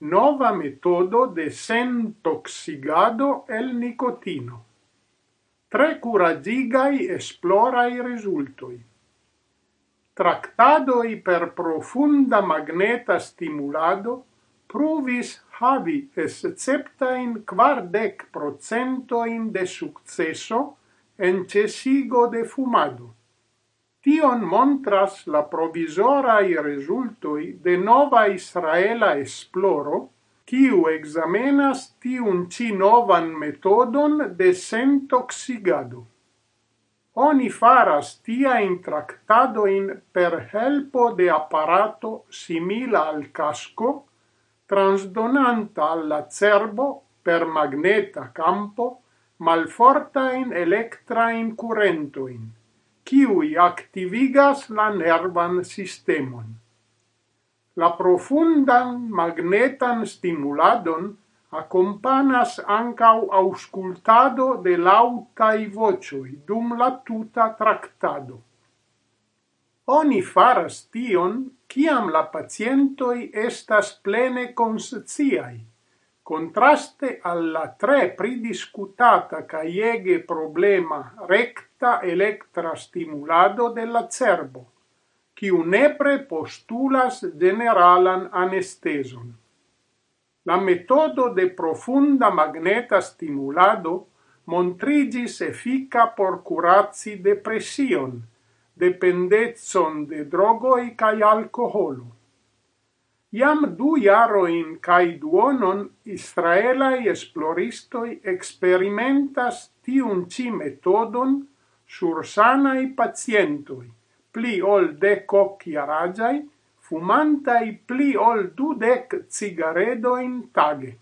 Nova metodo de sentoxigado el nicotino. Tre curagigai esplorai resultoi. Tractadoi per profunda magneta stimulado pruvis havi esceptain quardec procentoin de successo en cesigo de fumado. Tion montras la provisorai resultoi de nova israela esploro, kiu examenas tiun ci novan metodon de sentoxigado. Oni faras tia intractadoin per helpo de apparato simila al casco, transdonanta alla cerbo per magneta campo malfortain electrain curentoin kiui activigas la nervan sistemon. La profundan magnetan stimuladon accompanas ancau auscultado de lautai vocioi dum la tuta tractado. Oni faras tion, ciam la pacientoi estas plene consciai, contraste alla tre pridiscutata caiege problema recta electra stimulado della cerbo, quiu nepre postulas generalan anesteson. La metodo de profunda magneta stimulado montrigis effica por curazi depression, dependetson de drogoi cae alcoholo. Jam du jaroin kaj duonon israelaj esploristoj eksperimentas tiun ĉi metodon sur sanaj pacientoj, pli ol dekok jaraĝaj, fumantaj pli ol dudek cigaredoin tage.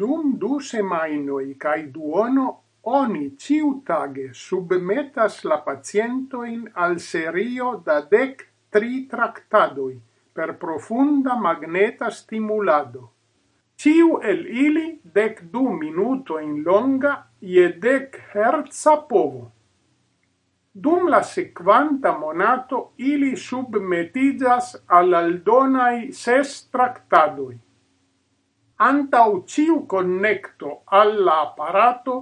Dum du semainoi cae duono oni ciutage submetas la pacientoin al serio da dec tri tractadoi, per profunda magneta stimulado. Ciu el ili dec du minuto in longa ie dec herza povo. Dum la sequanta monato ili submetigas al aldonai ses tractadoi. Antau ciu connecto alla apparato,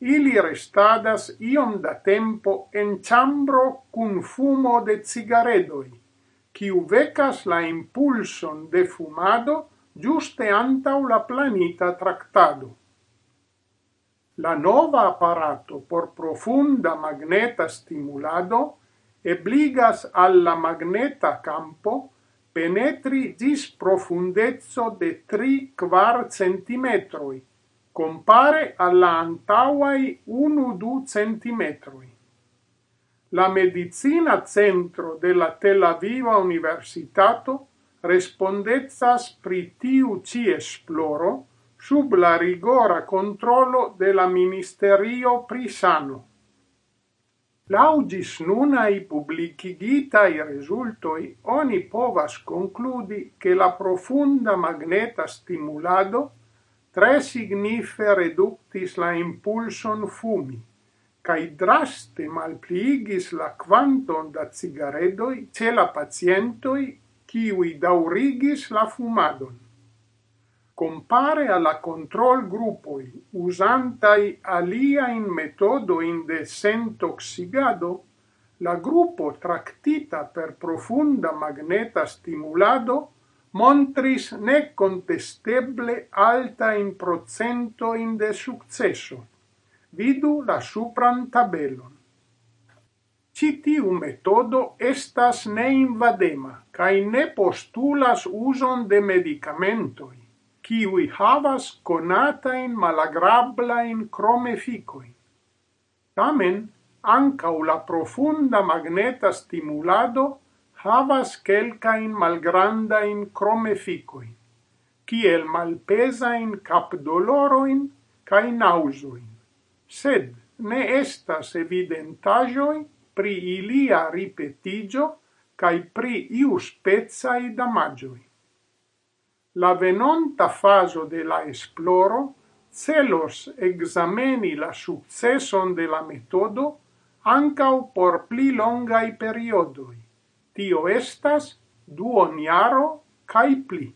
ili restadas iom da tempo en chambro cun fumo de cigaredoi quiu vecas la impulson de fumado giuste antau la planita tractado. La nova apparato por profunda magneta stimulado ebligas alla magneta campo penetri dis profundezzo de 3-4 centimetroi, compare alla antauai 1-2 centimetroi la medicina centro de la Tel Aviva Universitato respondezas pri tiu ci esploro sub la rigora controllo de la Ministerio pri Sano. Laugis nunai publicigitai resultoi oni povas concludi che la profunda magneta stimulado tre signife reductis la impulson fumi cae draste malpliigis la quanton da cigaredoi ce la pacientoi kiui daurigis la fumadon. Compare alla control gruppoi usantai alia in metodo in de sentoxigado, la gruppo tractita per profunda magneta stimulado montris ne contesteble alta in procento in de successo vidu la supran tabelon. Citiu metodo estas neinvadema kaj ne postulas uzon de medicamentoj, kiui havas conatain malagrablain cromeficoin. Tamen, ancau la profunda magneta stimulado havas quelcain malgrandain cromeficoin, kiel malpesain capdoloroin cae nausoin sed ne estas evidentajoi pri ilia ripetigio cae pri iuspecaj damagioi. La venonta fazo de la esploro celos exameni la successon de la metodo ancau por pli longai periodoi. Tio estas duoniaro cae pli.